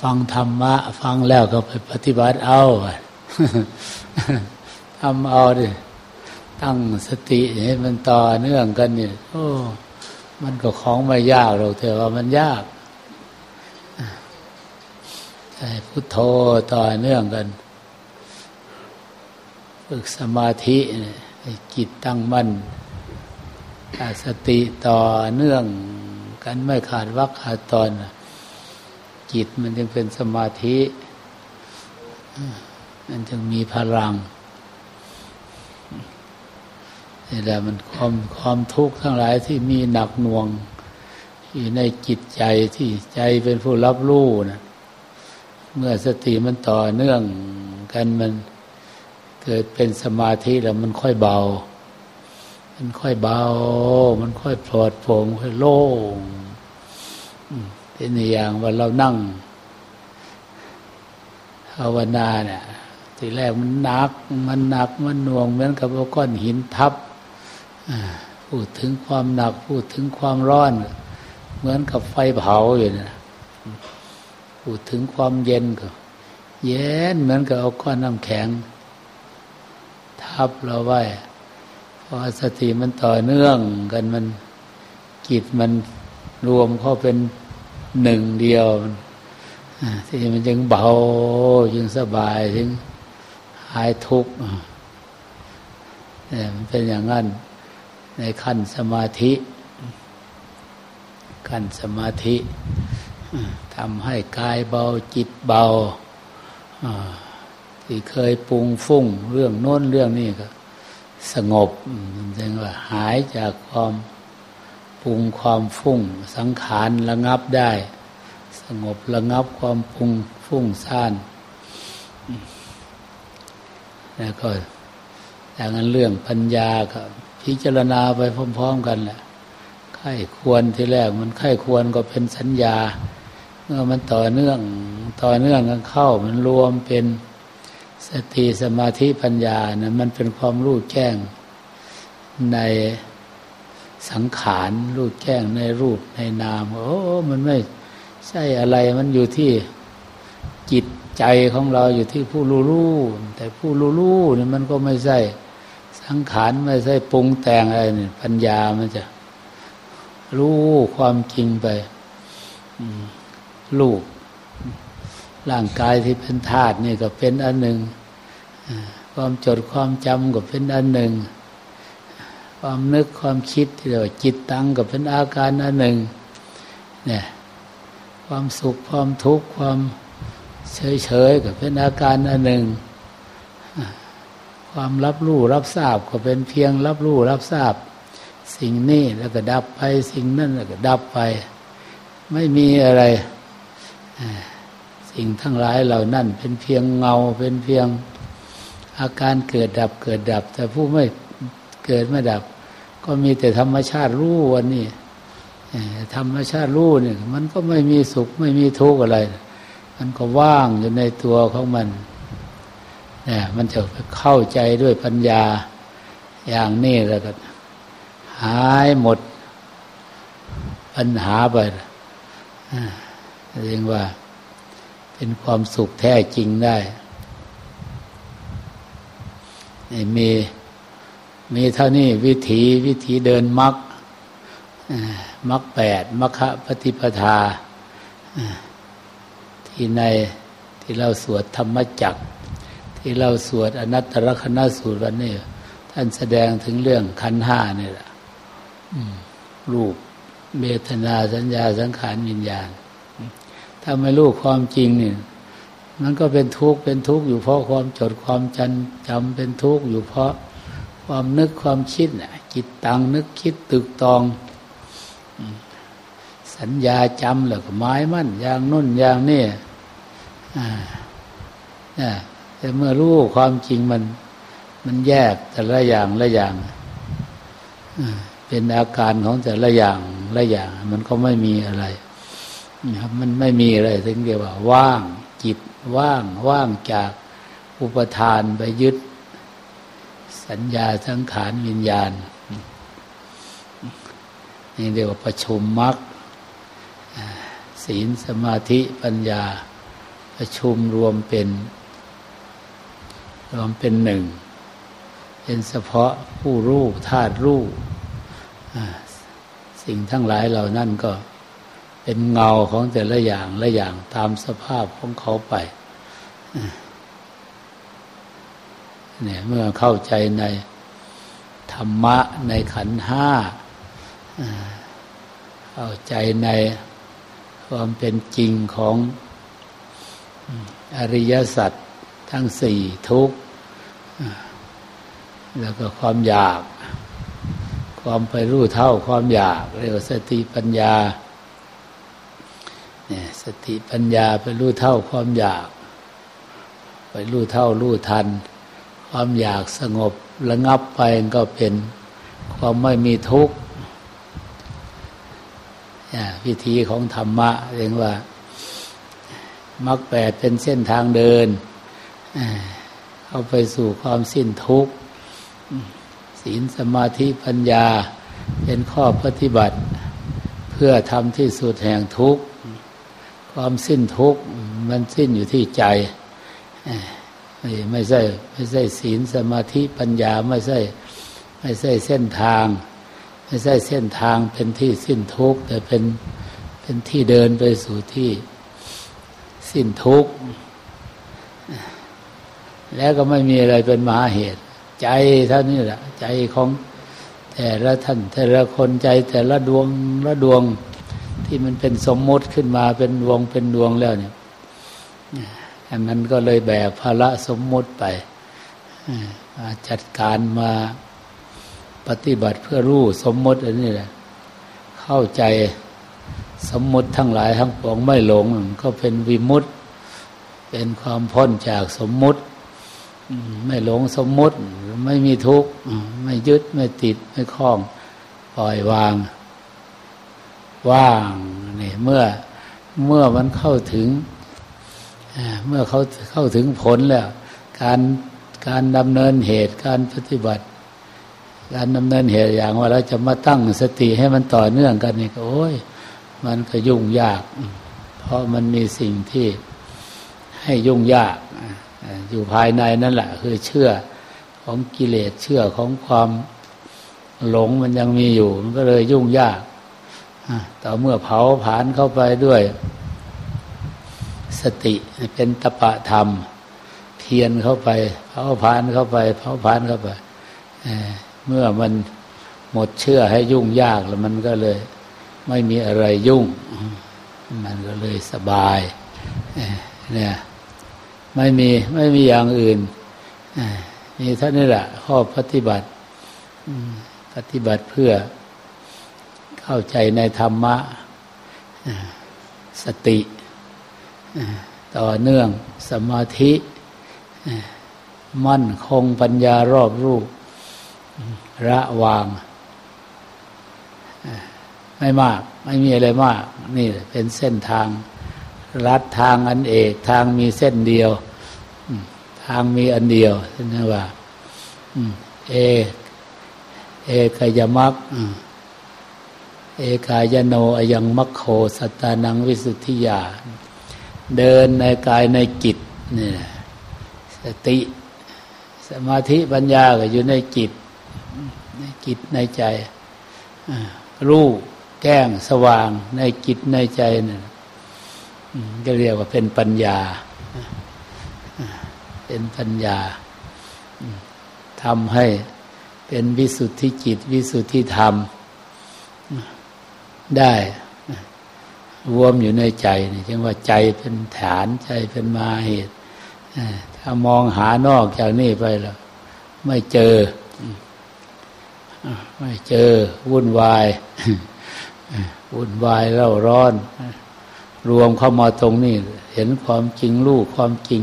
ฟังธรรมะ ฟังแล้วก็ไปปฏิบัติเอาทำเอาดิตั้งสติให้มันต่อเนื่องกันเนี่ยโอ้มันก็ของไม่ยากหรอกเถอะว่ามันยากใช่พุทโธต่อเนื่องกัน ฝึกสมาธิจิตตั้งมั่นสติต่อเนื่องกันไม่ขาดวักขาดตอน จิตมันจึงเป็นสมาธิมันจึงมีพลังนี่แหละมันความความทุกข์ทั้งหลายที่มีหนักหน่วงอยู่ในจิตใจที่ใจเป็นผู้รับรู้นะเมื่อสติมันต่อเนื่องกันมันเกิดเป็นสมาธิแล้วมันค่อยเบา มันค่อยเบา มันค่อยปลอดโปร่งค่อยโล่ง เป็นอย่างว่าเรานั่งภาวนาเนี่ยทีแรกมันหนัก มันหนักมันหน่วงเหมือนกับว่าก้อนหินทับพูดถึงความหนัก พูดถึงความร้อน เหมือนกับไฟเผาอยู่นะพูดถึงความเย็นก็ เย็นเหมือนกับเอาก้อนน้ำแข็ง ทับเราไว้พอสติมันต่อเนื่องกันมันจิตมันรวมเข้าเป็น หนึ่งเดียวที่มันจึงเบาจึงสบายจึงหายทุกข์เนี่ยมันเป็นอย่างนั้นในขั้นสมาธิ ขั้นสมาธิทำให้กายเบาจิตเบาที่เคยปรุงฟุ้งเรื่องโน้นเรื่องนี้ก็ สงบจึงว่าหายจากความ รุงความฟุ้ง สังขารระงับได้ สงบระงับความปรุงฟุ้งซ่าน แล้วก็อย่างนั้นเรื่องปัญญาก็พิจารณาไปพร้อม ๆ กันแหละไข้ควรที่แรกมันไข้ควรก็เป็นสัญญาเมื่อมันต่อเนื่องต่อเนื่องกันเข้า มันรวมเป็นสติสมาธิปัญญานะมันเป็นความรู้แจ้งใน สังขารรู้แจ้งในรูปในนาม โอ้ มันไม่ใช่อะไรมันอยู่ที่จิตใจของเราอยู่ที่ผู้รู้รู้แต่ผู้รู้รู้นี่มันก็ไม่ใช่สังขารไม่ใช่ปรุงแต่งอะไรเนี่ยปัญญามันจะ รู้ความจริงไปลูกร่างกายที่เป็นธาตุนี่ก็เป็นอันหนึ่งความจดความจำก็เป็นอันหนึ่ง ความนึกความคิดที่เรียกว่าจิตตังก็เป็นอาการอันหนึ่งเนี่ยความสุขความทุกข์ความเฉยๆก็เป็นอาการอันหนึ่ง ความรับรู้รับทราบก็เป็นเพียงรับรู้รับทราบ สิ่งนี้แล้วก็ดับไปสิ่งนั้นแล้วก็ดับไป ไม่มีอะไร สิ่งทั้งหลายเหล่านั้นเป็นเพียงเงาเป็นเพียงอาการเกิดดับเกิดดับ แต่ผู้ไม่ เกิดไม่ดับ ก็มีแต่ธรรมชาติรู้วันนี้ธรรมชาติรู้เนี่ย มันก็ไม่มีสุขไม่มีทุกข์อะไร มันก็ว่างอยู่ในตัวของมันเนี่ยมันจะเข้าใจด้วยปัญญาอย่างนี้แล้วก็หายหมดปัญหาไปเรียกว่า เป็นความสุขแท้จริงได้นี่มี มีเท่านี้วิถีวิถีเดินมักมักแปดมัคคะปฏิปทาที่ในที่เราสวดธรรมจักร ที่เราสวดอนัตตลกนสูตรวันนี้ท่านแสดงถึงเรื่องขันห้านี่แหละรูปเบทนาสัญญาสังขารวิญญาณ ถ้าไม่รู้ความจริงนี่มันก็เป็นทุกข์เป็นทุกข์อยู่เพราะความจดความจันจำเป็นทุกข์อยู่เพราะ ความนึกความคิดนะจิตตังนึกคิดตึกตอง สัญญาจำแล้วก็ไม้มั่นอย่างนุ่นอย่างนี่แต่เมื่อรู้ความจริงมัน มันแยกแต่ละอย่างละอย่างเป็นอาการของแต่ละอย่างละอย่าง มันก็ไม่มีอะไรนะครับมันไม่มีอะไรถึงเรียกว่า ว่างจิตว่าง ว่างจากอุปทานไปยึด สัญญาสังขารวิญญาณ นี่เรียกว่าประชุมมรรคศีลสมาธิปัญญา ประชุมรวมเป็น รวมเป็นหนึ่ง เป็นเฉพาะผู้รู้ธาตุรู้สิ่งทั้งหลายเหล่านั้นก็เป็นเงาของแต่ละอย่างละอย่างตามสภาพของเขาไป เนี่ยเมื่อเข้าใจในธรรมะในขันห้าเข้าใจในความเป็นจริงของอริยสัจทั้งสี่ทุกแล้วก็ความอยาก ความไปรู้เท่าความอยาก เรียกว่าสติปัญญาเนี่ยสติปัญญาไปรู้เท่าความอยาก ไปรู้เท่ารู้ทัน ความอยากสงบระงับไปก็เป็นความไม่มีทุกข์วิธีของธรรมะเรียกว่ามรรคแปดเป็นเส้นทางเดินเข้าไปสู่ความสิ้นทุกข์ศีลสมาธิปัญญาเป็นข้อปฏิบัติ เพื่อทำที่สุดแห่งทุกข์ ความสิ้นทุกข์ มันสิ้นอยู่ที่ใจ ไม่ใช่ไม่ใช่ศีลสมาธิปัญญาไม่ใช่ไม่ใช่เส้นทาง ไม่ใช่เส้นทางเป็นที่สิ้นทุกข์แต่เป็นเป็นที่เดินไปสู่ที่สิ้นทุกข์แล้วก็ไม่มีอะไรเป็นมหาเหตุ ใจเท่านี้แหละใจของแต่ละท่านแต่ละคนใจแต่ละดวงละดวงที่มันเป็นสมมติขึ้นมาเป็นดวงเป็นดวงแล้วเนี่ย อันนั้นก็เลยแบกภาระสมมติไปจัดการมาปฏิบัติเพื่อรู้สมมติอันนี้แหละเข้าใจสมมติทั้งหลายทั้งปวงไม่หลง ก็เป็นวิมุตติเป็นความพ้นจากสมมุติ ไม่หลงสมมุติ ไม่มีทุกข์ไม่ยึดไม่ติดไม่คล้อง ปล่อยวาง ว่างนี่เมื่อเมื่อมันเข้าถึง เมื่อเขาเข้าถึงผลแล้ว การการดำเนินเหตุการปฏิบัติ การดำเนินเหตุอย่างว่าเราจะมาตั้งสติให้มันต่อเนื่องกันนี่ก็โอ้ยมันก็ยุ่งยาก เพราะมันมีสิ่งที่ให้ยุ่งยาก อยู่ภายในนั่นแหละ คือเชื่อของกิเลสเชื่อของความหลงมันยังมีอยู่ มันก็เลยยุ่งยากต่อเมื่อเผาผลาญเข้าไปด้วย สติเป็นตปะธรรมเพียนเข้าไปเผาผลาญเข้าไปเผาผลาญเข้าไปเมื่อมันหมดเชื่อให้ยุ่งยากแล้วมันก็เลย ไม่มีอะไรยุ่ง มันก็เลยสบายเนี่ยไม่มีไม่มีอย่างอื่นมีเท่านี้แหละข้อปฏิบัติปฏิบัติเพื่อเข้าใจในธรรมะสติ ต่อเนื่องสมาธิมั่นคงปัญญารอบรูประวาง ไม่มาก ไม่มีอะไรมาก นี่เป็นเส้นทาง รัดทางอันเอกทางมีเส้นเดียว ทางมีอันเดียวนั่นว่าเอ เอกายมักเอกายโนยังมัคโคสตานังวิสุทธิยา เดินในกายในจิตนี่สติ สมาธิปัญญาก็อยู่ในจิต ในจิตในใจรู้แก้งสว่างในจิตในใจนี่ก็เรียกว่าเป็นปัญญา เป็นปัญญาทำให้เป็นวิสุทธิจิต วิสุทธิธรรมได้ รวมอยู่ในใจนี่จึงว่าใจเป็นฐานใจเป็นมาเหตุถ้ามองหานอกจากนี้ไปแล้วไม่เจอ ไม่เจอ วุ่นวาย วุ่นวายเล่าร้อน รวมเข้ามาตรงนี้ เห็นความจริงรู้ความจริง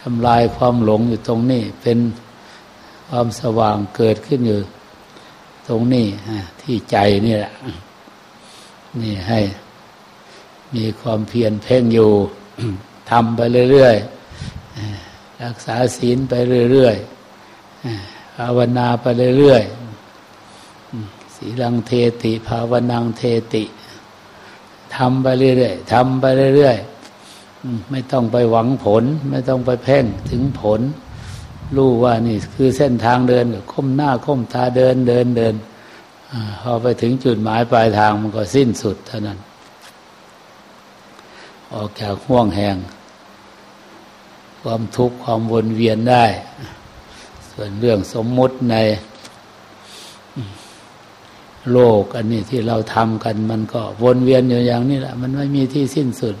ทำลายความหลงอยู่ตรงนี้ เป็นความสว่างเกิดขึ้นอยู่ ตรงนี้ที่ใจนี่แหละ นี่ให้มีความเพียรเพ่งอยู่ทำไปเรื่อยๆรักษาศีลไปเรื่อยๆภาวนาไปเรื่อยๆสีลังเทติ ภาวนังเทติทำไปเรื่อยๆทำไปเรื่อยๆไม่ต้องไปหวังผล ไม่ต้องไปเพ่งถึงผล รู้ว่านี่คือเส้นทางเดินก้มหน้าก้มตาเดินเดินเดิน พอไปถึงจุดหมายปลายทางมันก็สิ้นสุดเท่านั้น ออกจากห่วงแห่ง ความทุกข์ความวนเวียนได้ ส่วนเรื่องสมมุติในโลกอันนี้ที่เราทำกันมันก็วนเวียนอยู่อย่างนี้แหละ มันไม่มีที่สิ้นสุด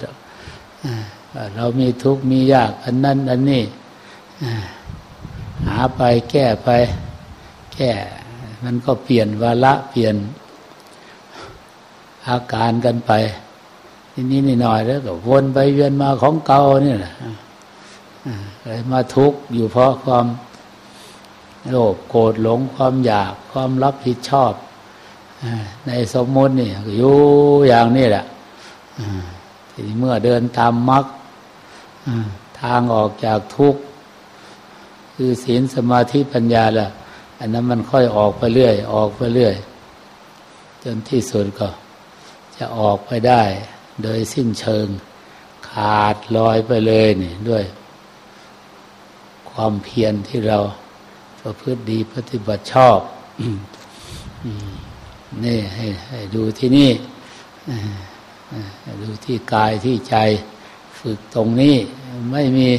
เรามีทุกข์มียาก อันนั้น อันนี้หาไปแก้ไป แก้ มันก็เปลี่ยนวาระเปลี่ยนอาการกันไปทีนี้นิดหน่อยแล้วก็วนไปเวียนมาของเก่านี่แหละเลยมาทุกข์อยู่เพราะความโลภโกรธหลงความอยากความรับผิดชอบในสมมตินี่อยู่อย่างนี้แหละทีเมื่อเดินตามมรรคทางออกจากทุกข์คือศีลสมาธิปัญญาและ อันนั้นมันค่อยออกไปเรื่อย ออกไปเรื่อย จนที่สุดก็ จะออกไปได้ โดยสิ้นเชิง ขาดลอยไปเลยนี่ด้วย ความเพียรที่เราประพฤติดีปฏิบัติชอบนี่ให้ให้ดูที่นี่ดูที่กายที่ใจฝึกตรงนี้ ไม่มี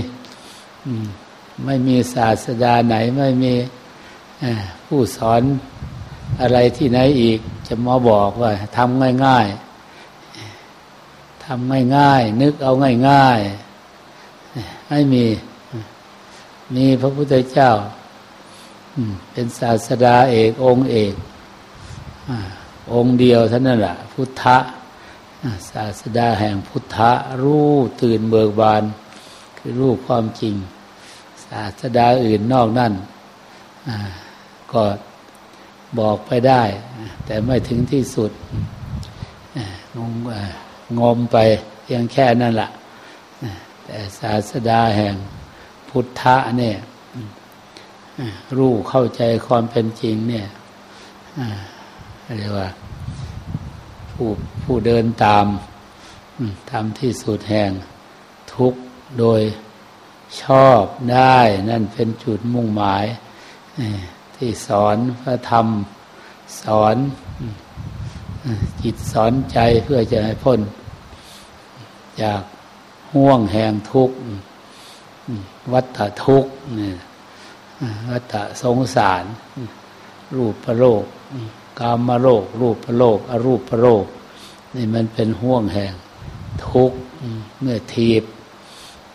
ไม่มีศาสดาไหน ไม่มี ผู้สอนอะไรที่ไหนอีกจะมาบอกว่าทำง่ายๆทำง่ายๆนึกเอาง่ายๆไม่มี มีพระพุทธเจ้าเป็นศาสดาเอกองค์เอกองค์เดียวท่านนั่นแหละพุทธะศาสดาแห่งพุทธะรู้ตื่นเบิกบาน คือรู้ความจริง ศาสดาอื่นนอกนั่น ก็บอกไปได้ แต่ไม่ถึงที่สุดงงงมไปเพียงแค่นั่นแหละแต่ศาสดาแห่งพุทธะเนี่ยรู้เข้าใจความเป็นจริงเนี่ยเรียกว่า ผู้ผู้เดินตามทำที่สุดแห่งทุกโดยชอบได้ นั่นเป็นจุดมุ่งหมาย ที่สอนพระธรรม สอนจิตสอนใจเพื่อจะให้พ้น จากห่วงแห่งทุกข์วัฏทุกข์วัฏสงสาร รูปประโลกกามมาโลก รูปโลก อรูปโลก นี่มันเป็นห่วงแห่งทุกเมื่อทีบ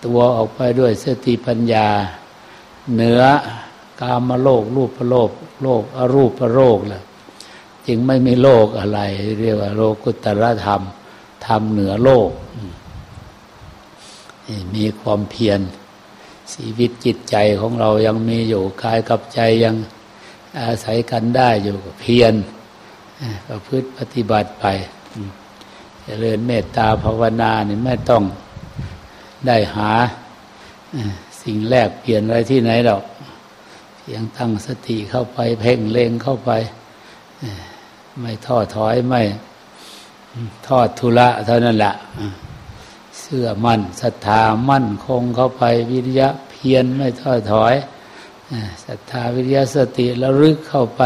ตัวออกไปด้วยสติปัญญา เหนือ กามมาโลกรูปโลกโลกอรูปโลกแหละจึงไม่มีโลกอะไร เรียกว่าโลกุตรธรรม ธรรมเหนือโลก มีความเพียรชีวิตจิตใจของเรายังมีอยู่กายกับใจยังอาศัยกันได้อยู่เพียรประพฤติปฏิบัติไปจเจริญเมตตาภาวนานี่ไม่ต้องได้หาสิ่งแรกเปลี่ยนอะไรที่ไหนหรอก ยังตั้งสติเข้าไป เพ่งเล็งเข้าไปไม่ท้อถอยไม่ทอดทุระเท่านั้นแหละเสื่อมั่นศรัทธามั่นคงเข้าไปวิริยะเพียรไม่ท้อถอยศรัทธาวิริยะสติแล้วลึกเข้าไป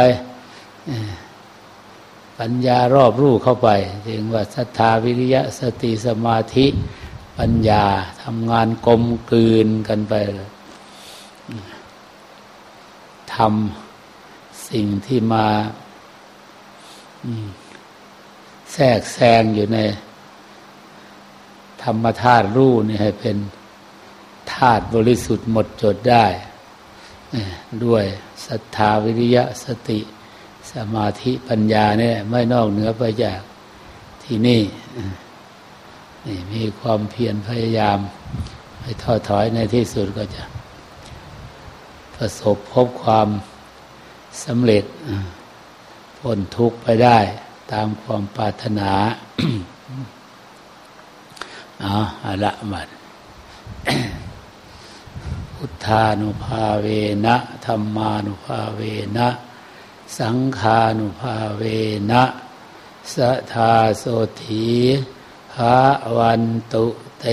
ปัญญารอบรู้เข้าไปถึงว่าศรัทธาวิริยะสติสมาธิปัญญาทำงานกลมกลืนกันไป ทำสิ่งที่มาแทรกแซงอยู่ใน ธรรมธาตุรู้นี่ให้เป็นธาตุบริสุทธิ์หมดจดได้ ด้วยศรัทธาวิริยะสติสมาธิปัญญาเนี่ยไม่นอกเหนือไปจากที่นี่นี่มีความเพียรพยายาม ไม่ท้อถอยในที่สุดก็จะ ประสบพบความสำเร็จพ้นทุกข์ไปได้ตามความปรารถนาอ๋อละมัดพุทธานุภาเวนะธรรมานุภาเวนะ สังขานุภาเวนะสัทธาโสถีภภะวันตุเต